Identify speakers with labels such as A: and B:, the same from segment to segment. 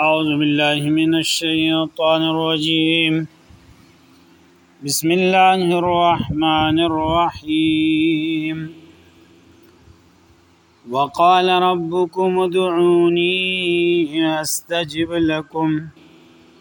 A: أعوذ بالله من الشيطان الرجيم بسم الله الرحمن الرحيم وقال ربكم ادعوني أستجب لكم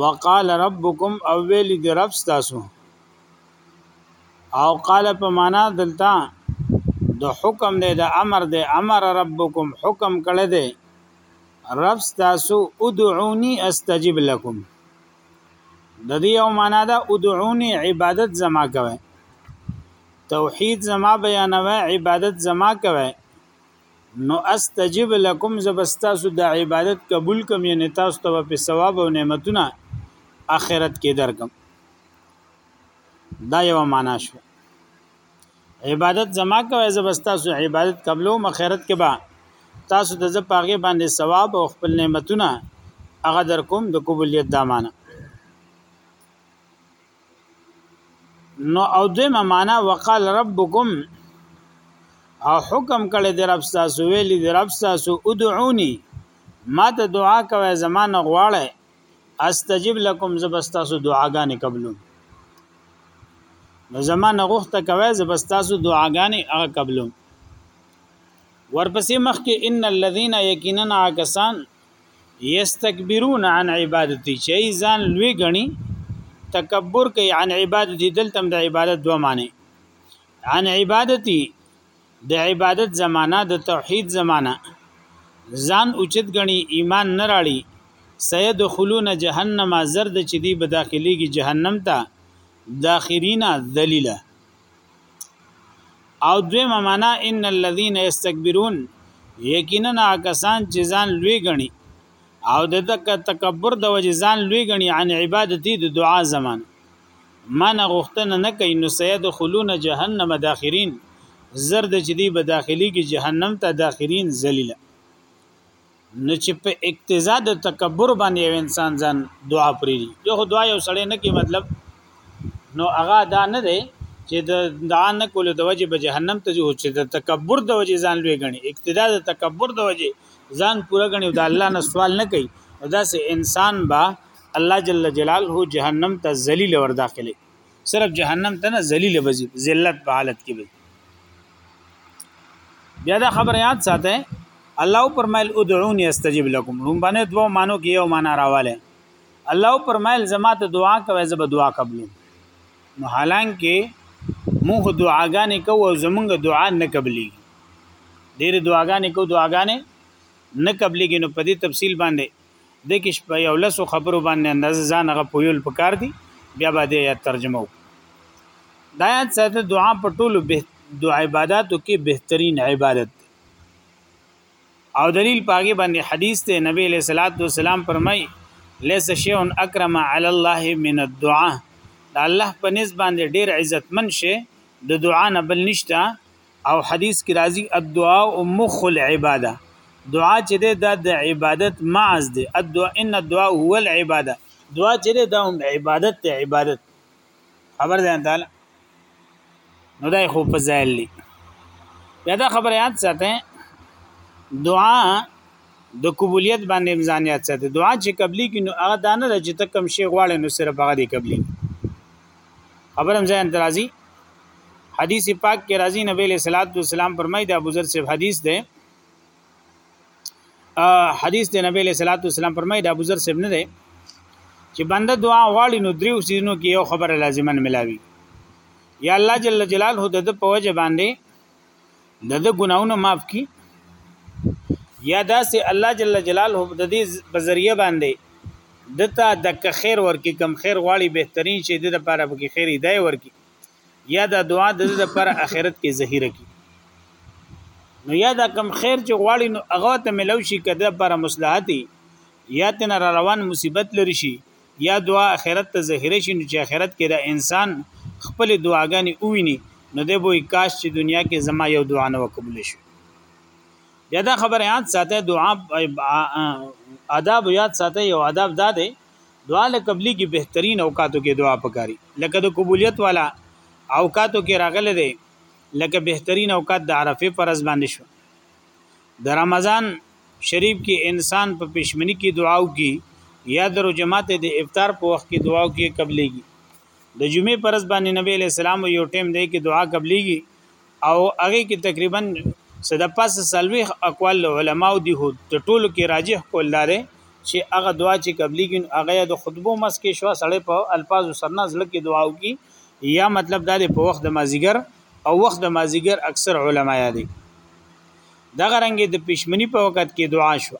A: وقال ربکم او ویل دی رب تاسو او قال په معنا دلته د حکم دی د امر دی امر ربکم حکم کړه دی رب تاسو ادعونی استجب لكم د دې او معنا دا ادعونی عبادت زما کوي توحید زما بیانوي عبادت زما کوي نو استجب لكم زبستاسو د عبادت قبول کوم یعنی تاسو ته په ثواب او نعمتونه اخرت کې درکم دا یو معنا شو عبادت زما کوي زبستاسو عبادت قبلو مخیرت کې با تاسو د زپ هغه باندې ثواب او خپل نعمتونه هغه در کوم د قبولیت دا معنا نو او دیمه معنا وقال ربکم او حکم کړی دی رب تاسو ویلی دی رب تاسو ادعونی ما ته دعا کوي زمانه غواړی استجب لكم زبستاسو دعاګانې قبلوم نو زمانه غوخته کوي زبستاسو دعاګانې هغه قبلوم ورپسې مخکې ان الذين يقيننا عكسان یستكبرون عن عبادتي چې ځان لوی غني تکبر کوي عن عبادتي دلته د عبادت دوه معنی عن عبادتي د عبادت زمانہ د توحید زمانہ ځان اوچت غني ایمان نه راړي سید خلون جهنم زرد چې دی به داخليږي جهنم ته داخرینه ذلیلہ او دویمه معنا ان الذين يستكبرون یقینا کسان چې ځان لوی غني او د تکبر د وجې ځان لوی غني عن عبادتي د دعا زمان من غختنه نه کوي نو سید خلون جهنم داخرین زرد چې دی به داخلي کې جهنم ته داخرین ذلیلہ نو چې په اقتضا د تکبر باندې یو انسان ځان دعا پری یو دعا یو سړی نه کی مطلب نو هغه دا نه دی چې د دعا نه کول د وجه به جهنم ته ځو چې د تکبر د وجه ځان لوی غني اقتدا د تکبر د وجه ځان پورا غني د الله نه سوال نه کوي دا سه انسان با الله جل جلاله جهنم ته ذلیل ور داخلي صرف جهنم ته نه ذلیل به ځي ذلت په حالت کې به بیا دا خبر یاد ساته الله پرمایل ادعوني استجب لكم رومبانه دوه مانو کې یو معنا راواله الله پرمایل زما ته دعا کوي زب دعا قبول نو حالانکه موږ دعاګانې کوو زمونږ دعا نه قبلي ډېر دعاګانې کوو دعاګانې نه قبليږي نو په دې تفصیل باندې د کې شپه یو لاسو خبرو باندې انداز ځان هغه پویل پکار دی بیا به دې آیات ترجمه وکړو د آیات سره دعا په ټولو به د عبادتو کې بهترین عبادت دی او دلیل پاګه باندې حدیث ته نبی له صلوات و سلام فرمای لیس شیء اکرم علی الله من الدعاء د الله په نسبت باندې ډیر عزتمن شي د دعا نه بل نشته او حدیث کې راځي الدعاء مخ العباده دعا چې ده د عبادت معز ده الدعاء ان الدعاء هو العباده دعا چې ده هم عبادت ته عبادت خبر ده تعالی نو دای خو فضائل لی بیا دا خبره یاد ساته دعا د قبولیت باندې امزان یاد ساته دعا چې قبلي کې نو هغه دانه چې تکم شی غواړي نو صرف هغه دی قبلي خبرم ځان درازي حدیث پاک کې راځي نبی له صلوات و سلام فرمای دا ابو ذر سے حدیث ده حدیث د نبی له صلوات و سلام فرمای دا ابو ذر سے نه ده چې بنده دعا غواړي نو دریو سيزونو کې یو خبره لازمن ملاوي یا الله جل جلاله د په وجه باندې د د ګناونه معاف کی یا دا سه الله جل جلاله د دې په ذریعہ باندې دته د خیر ورکی کم خیر غواړي بهترین شي د لپاره به خیر دی ورکی یا دا دعا د لپاره اخرت کې ظهیره کی نو یا دا کم خیر چې غواړي نو هغه ته ملو شي کده لپاره مصلحتي یا تن را روان مصیبت لري شي یا دعا اخرت ته ظاهر شي نو چې اخرت کې دا انسان خپل دعاګانې وویني نو د بوې کاش چې دنیا کې زما یو دعا نه وقبول شي بیا دا خبره یاد ساته دعا آداب یاد ساته یو آداب دا دی دعا له قبلي کې بهترین اوقاتو کې دعا پکاري لکه د قبولیت والا اوقاتو کې راغله دی لکه بهترین اوقات د عرفه فرض باندې شو د رمضان شریف کې انسان په پښمنی کې دعا وکي یا د جماعت د افطار په وخت کې دعا وکي قبليږي د جمعې پرز باندې نبی له سلام یو ټیم دی کې دعا قبليږي او هغه کې تقریبا صدا پس سلويخ اقوال علماء دي هو د ټولو کې راجح کول لاره چې هغه دعا چې قبليږي هغه د خطبو مس کې شو سړې په الفاظ سرنا ځل کې دعا وکي یا مطلب دا دی په وخت د مازیګر او وخت د مازیګر اکثر علما یادي دغه رنګ د پښمنی په وخت کې دعا شو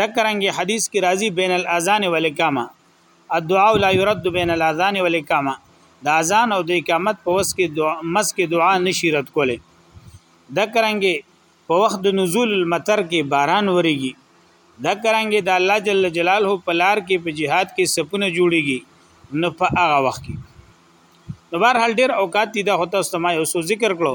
A: دغه رنګ حدیث کې راځي بین الاذان والاقامه الدعاء لا يرد بین الاذان والاقامه د اذان او د اقامت په وس کې دعا مس کې دعا نشي رد کوله دغه رنګ په وخت د نزول المطر کې باران وريږي دا کرانګي د الله جل جلاله په لار کې په جهاد کې سپونه جوړيږي نو په هغه وخت کې نو بهر حال ډیر اوقات دي دا هوته استما یو سو ذکر کړو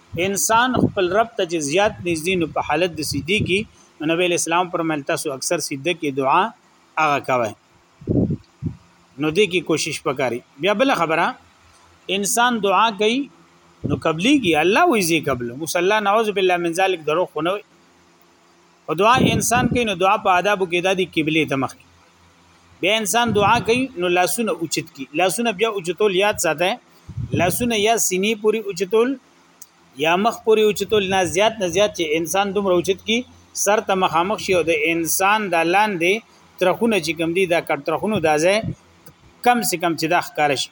A: انسان خپل رب ته چې زیات نږدې نو په حالت د سیدی کې نبی اسلام پر مل تاسو اکثر سیده کې دعا هغه کوي نو دې کې کوشش وکړي بیا بل خبره انسان دعا کوي نو قبليږي الله وې زی قبل مصلا نعوذ بالله من ذلک درو خونه او دعا انسان کوي نو دعا په آدابو کې د دې قبله ته مخ بیا انسان دعا کوي نو لاسونه اوچت کی لاسونه بیا اوچتول یاد ساته لاسونه یا سینې پوری اوچتول یا مخ پوری اوچتول نه زیات نه زیات چې انسان دومره اوچت کی سر ته مخامخ شي او د انسان د لاندې ترخونه چې کم دي دا کټ ترخونو دازه کم سه کم چې دا ښکار شي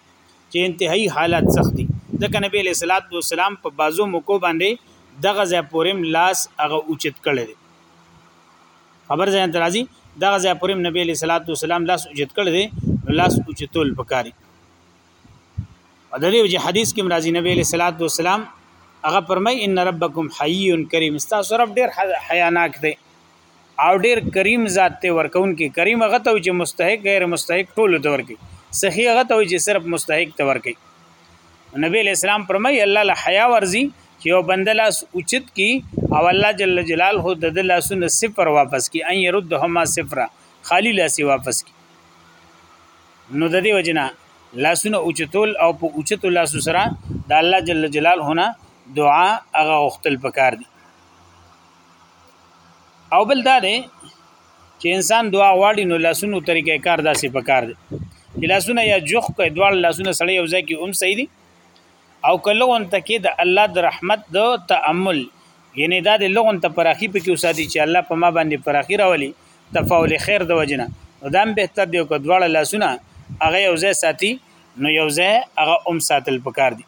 A: چې انتهایی حالات سخت دي ځکه نبی علیہ الصلوۃ والسلام په بازو موکو باندې دغه ځای پورم لاس هغه اوچت کړی دی خبر ځان ترازی دغه ځای پورم نبی علیہ الصلوۃ والسلام لاس اوچت کړی دی نو لاس اوچتول پکاري د دې وجه حدیث کې مرضی نبی علیہ الصلوۃ والسلام هغه فرمای ان ربکم حیی کریم تاسو رب ډیر حیاناک دی او ډیر کریم ذات ته ورکون کې کریم هغه ته چې مستحق غیر مستحق ټول ته ورکي سخی هغه ته چې صرف مستحق ته ورکي نبی اسلام پرمای الله له حیا ورزي چې یو بنده لاس اوچت کی او الله جل جلاله د دل لاسونه صفر واپس کی ان يردهما صفر خالی لاس واپس کی نو د دې وجنه لاسونه اوچتول او په اوچتو لاسو سره د الله جل جلاله نه دعا هغه غختل پکار دي او بل دا دی چې انسان دعا غواړي نو لاسونو طریقې کار داسې پکار دی چې لاسونه یا جوخ کوي دواړه لاسونه سړی یو ځای کې هم صحیح دي او کلهون ته کې د الله د رحمت د تأمل یعنی دا د لغون ته پراخي پکې وساتي چې الله په ما باندې پراخي راولي تفاول خیر د وجنه نو دا هم بهتر دی که دواړه لاسونه هغه یو ځای ساتي نو یو ځای هغه هم ساتل پکار دي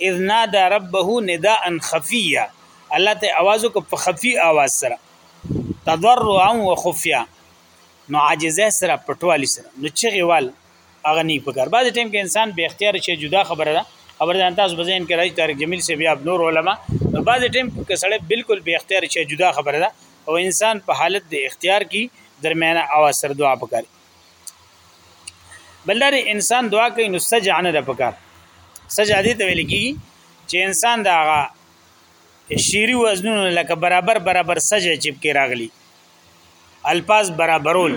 A: اذ نادى ربه نداء خفيا الله ته आवाज وکړ په خفي आवाज سره تضرعا وخفيا نو عاجزه سره پټوالي سره نو چغي وال اغه نه پکار بعض ټیم کې انسان به اختیار شي جدا خبره ده خبر ده تاسو په ذهن کې راځي طارق جمیل سی بیا نور علما نو بعض ټیم کې سړی بالکل به اختیار شي جدا خبره ده او انسان په حالت د اختیار کې درمیانه اواز سره دعا پکاري بل دا انسان دعا کوي نو سجع نه ده پکار سجع دې ته ویل کیږي چې انسان دا هغه شیری وزنونه لکه برابر برابر سجع چپ کې راغلي الفاظ برابرول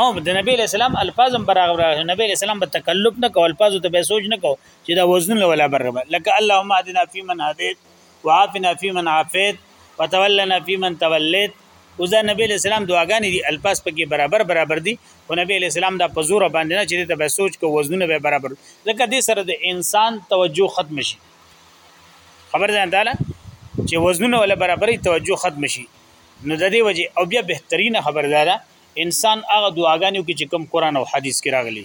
A: او د نبی له سلام الفاظ هم برابر نبی له سلام په تکلف نه کو الفاظ ته به سوچ نه کو چې دا وزنونه ولا برابر لکه اللهم اهدنا فيمن هديت وعافنا فی من عافیت وتولنا فی من تولیت اوس دا نبی علیہ السلام دعاګانې دي الفاظ پکې برابر برابر دي خو نبی علیہ السلام دا په زور باندې نه چې ته به سوچ کو وزنونه به برابر ځکه دې سره د انسان توجه ختم شي خبر ځان تعالی چې وزنونه ولا برابرې توجه ختم شي نو د دې وجه او بیا بهترینه خبردارا انسان هغه دعاګانې کوي چې کوم قران او حدیث کې راغلي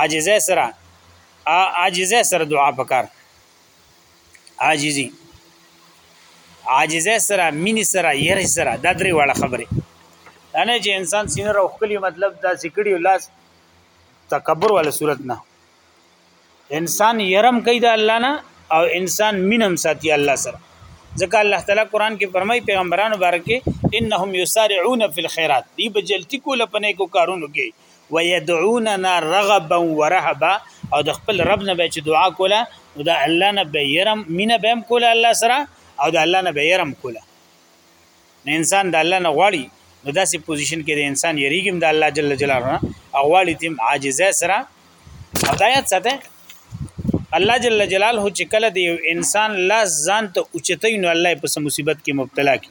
A: عاجزه سره عاجزه سره دعا پکار عاجزي عاجزه سره مینی سره ير سره دا درې واړه خبره نه چې انسان سینه راو خپلی مطلب دا سکړی لاس تکبر ولا صورت نه انسان يرم کوي د الله نه او انسان مینم ساتي الله سره ځکه الله تعالی قران کې فرمایي پیغمبرانو بارکه انهم یسارعون فی الخيرات دی بجلتی کوله پنه کو کارونو کې ويدعوننا رغبا ورهبا او د خپل رب نه به چې دعا کوله نو د الله نه به يرم مینه به هم کوله الله سره او د الله نه به يرم کوله نه انسان د الله نه غواړي نو داسې پوزیشن کې د انسان یریګم د الله جل جلاله او غواړي تیم عاجزه سره هدایت ساته الله جل جلاله چې کله د انسان لاس ځان ته اوچتای نو الله په مصیبت کې مبتلا کی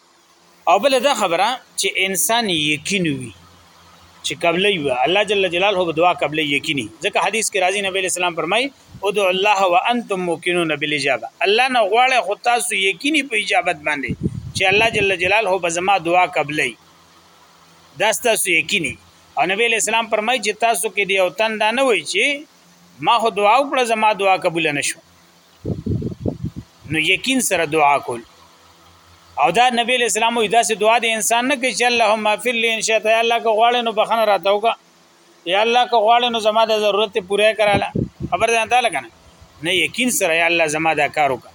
A: او بل دا خبره چې انسان یقین وي چې قبلې وي الله جل جلاله به دعا قبلې یقیني ځکه حدیث کې راځي نبی اسلام فرمای ادعوا الله وانتم موقنون بالاجابه الله نه غواړي خو تاسو یقیني په اجابت باندې چې الله جل جلاله به زما دعا قبلې دا تاسو یقیني او نبی اسلام فرمای چې تاسو کې دی او تند نه وي چې ما خو دعا وکړه زما دعا قبول نه شو نو یقین سره دعا کول او دا نبی له اسلام وی داسې دعا د انسان نه کوي چې اللهم اغفر لي ان شاء الله الله که غواړې نو بخنه راته وکا یا الله که غواړې نو زما د ضرورت پوره کړاله خبر ده تعالی کنه نه یقین سره یا الله زما دا کار وکا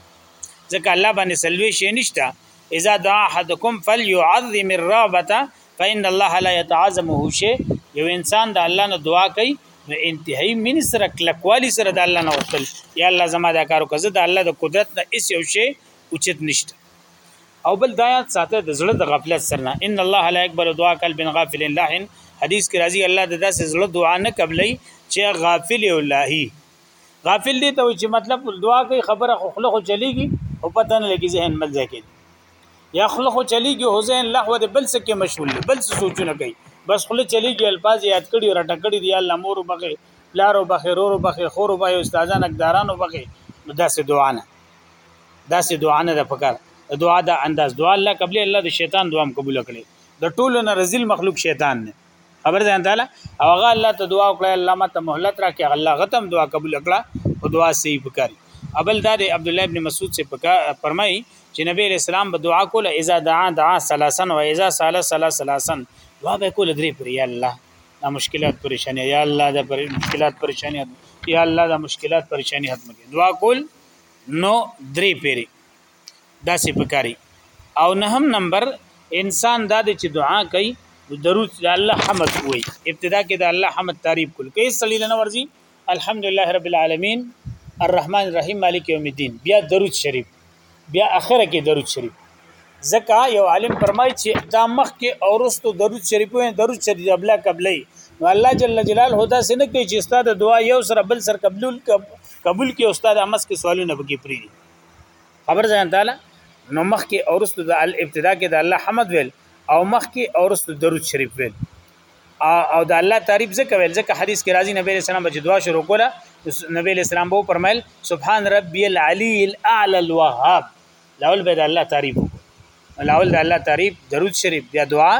A: ځکه الله باندې سلوي شي نشته اذا دعا حدکم فليعظم الرغبه فإن الله لا يتعظمه شيء یو انسان د الله نه دعا کوي نو انتهایی من سره کلکوالی سره د الله نه وصل یا الله زما دا کارو کزه د الله د قدرت نه اس یو شی اوچت نشته او بل دایات ساته د زړه د غفلت سره ان الله لا يقبل دعاء قلب غافل لاهن حدیث کې راځي الله د داسې زړه دعا نه قبلې چې غافل او لاهي غافل دي ته چې مطلب دعا کوي خبره خو خلخو چلیږي او پته نه لګي ذهن مل ځکه یا خله خو چلیږي حسین لهو د بل څه کې مشغول دی بل څه سوچونه کوي بس خله چلیږي الفاظ یاد کړي او رټه کړي دی الله مور وبخي لارو بخي رورو بخي خورو بخي استادان اقدارانو بخي نو داسې دعا نه داسې دعا نه ده پکار دعا دا انداز دعا الله قبل الله د شیطان دعام قبول کړي د ټولو نه رزل مخلوق شیطان نه خبر ځان تعالی او هغه الله ته دعا وکړه الله ما ته مهلت راکې الله غتم دعا قبول کړه او دعا صحیح وکړي ابل دا د عبد الله ابن مسعود سے پکا فرمای چې نبی اسلام به دعا کوله اذا دعا دعا ثلاثن و اذا سال سال ثلاثن دعا به کوله درې پر یا الله دا مشکلات پریشانی یا الله دا پر مشکلات پریشانی یا الله دا مشکلات پریشانی ختم کړي دعا کول نو درې پیری دا سی پکاري او نه هم نمبر انسان دا د چې دعا کوي درود د الله حمد وي ابتدا کې د الله حمد تعریف کول کې سړی لنه ورزي الحمدلله رب العالمین الرحمن الرحیم مالک یوم الدین بیا درود شریف بیا اخره کې درود شریف ځکه یو عالم فرمایي چې دا مخ کې اورستو درود شریف وي درود شریف ابلا قبلې نو الله جل جلاله دا سن کې چې استاد دعا یو سره بل سره قبول قبول کې استاد امس کې سوالونه بګي پری خبر ځان تعالی نو مخ کې اورستو د الابتدا کې د الله حمد ویل او مخ کې اورستو درود شریف ویل او د الله تعریف ځکه ویل ځکه حدیث کې راځي نبی رسول الله چې دعا شروع کوله نبی رسول الله وو فرمایل سبحان ربي العلي الاعلى الوهاب لاول به د الله تعریف لاول د الله تعریف درود شریف بیا دعا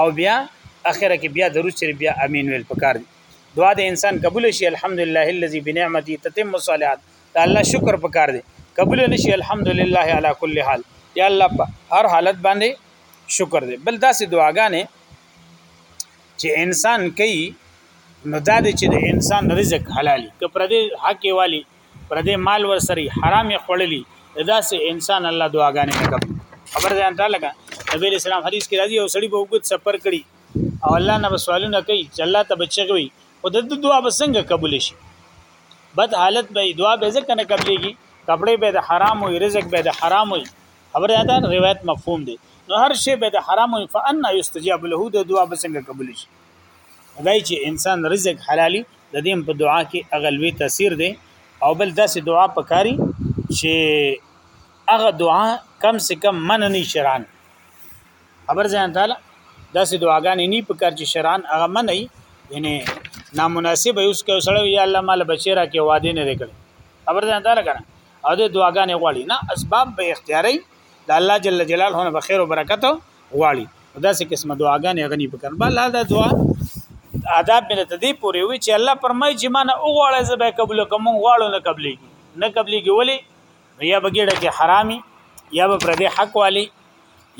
A: او بیا اخره کې بیا درود شریف بیا امین ویل پکار دي دعا د انسان قبول شي الحمدلله الذي بنعمتي تتم الصالحات د الله شکر پکار دی قبول نشي الحمدلله علی کل حال یا الله په هر حالت باندې شکر دی بل داسې دعاګانې چې انسان کوي نو دا د چې د انسان رزق حلالي که پر دې حق والی پر دې مال ورسري حرام یې خړلي دا سه انسان الله دعاګانې نه کوي خبر ده انت لګا نبی اسلام حدیث کې راځي او سړی په وګت سفر کړي او الله نه سوالونه کوي چې الله ته بچي کوي خو د دعا به څنګه قبول شي بد حالت به دعا به ځکه نه قبليږي کپڑے به د حرام وي رزق به د حرام وي خبر یاده روایت مفهوم دی نو هر شی به د حرام وي فان یستجاب له د دعا به څنګه قبول شي دای چې انسان رزق حلالي د دې په دعا کې اغلوي تاثیر دی او بل داسې دعا پکاري چې هغه دعا کم سے کم من نه شران خبر ځان تعالی داسې دعاګانې نه په کار چې شران هغه منئ یعنی نامناسب یوس کې سره یا الله مال بچی را کې واده نه وکړي خبر ځان تعالی کنه او د دعاګانې غواړي نه اسباب به اختیاري د الله جل جلاله نه بخیر او برکت غواړي دا سه قسمه دعاګانې غني پکړ بل دا دعا آداب مې ته دې پورې وي چې الله پرمای چې مانه او غواړي زه به قبول کوم غواړو نه قبلي نه قبلي کې ولي نو یا بګیړه کې حرامي یا به پر دې حق والی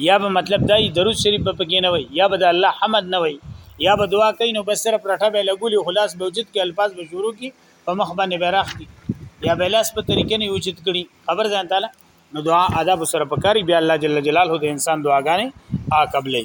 A: یا به مطلب دای درود شریف په کې نه وي یا به د الله حمد نه وي یا به دعا کوي نو بس صرف رټه به لګولي خلاص به وجود کې الفاظ به شروع کی په مخ باندې بیرخ کی یا به لاس په طریقې نه وجود کړي خبر ځان تعالی نو دعا آداب سره پکاري بیا الله جل جلاله د انسان دعاګانې آ قبلې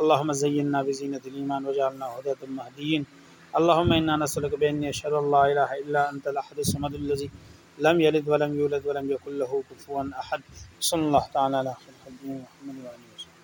A: اللهم زينا بزينة الإيمان واجعلنا هداة مهديين اللهم إنا نسألك بأن أشهد أن لا إله إلا أنت الأحد الصمد الذي لم يلد ولم يولد ولم يكن له كفوا أحد صلى الله تعالى على خير خلقه محمد وآله وسلم